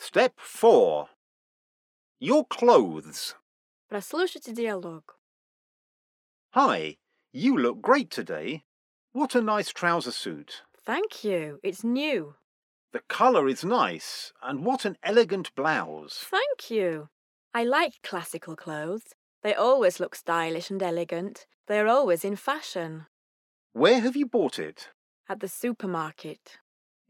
Step 4. Your clothes. Прослушайте диалог. Hi, you look great today. What a nice trouser suit. Thank you. It's new. The colour is nice, and what an elegant blouse. Thank you. I like classical clothes. They always look stylish and elegant. They are always in fashion. Where have you bought it? At the supermarket.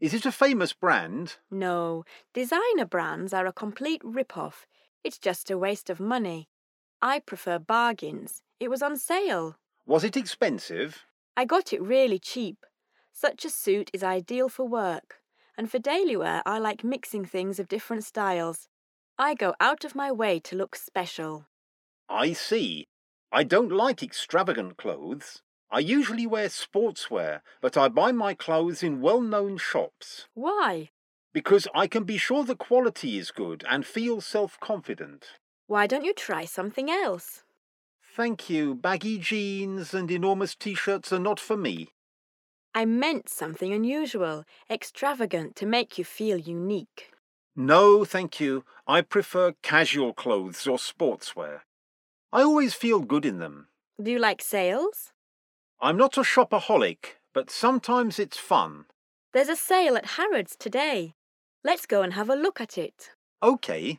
Is it a famous brand? No, designer brands are a complete rip-off. It's just a waste of money. I prefer bargains. It was on sale. Was it expensive? I got it really cheap. Such a suit is ideal for work. And for daily wear, I like mixing things of different styles. I go out of my way to look special. I see. I don't like extravagant clothes. I usually wear sportswear, but I buy my clothes in well known shops. Why? Because I can be sure the quality is good and feel self confident. Why don't you try something else? Thank you. Baggy jeans and enormous t shirts are not for me. I meant something unusual, extravagant to make you feel unique. No, thank you. I prefer casual clothes or sportswear. I always feel good in them. Do you like sales? I'm not a shopaholic, but sometimes it's fun. There's a sale at Harrods today. Let's go and have a look at it. Okay,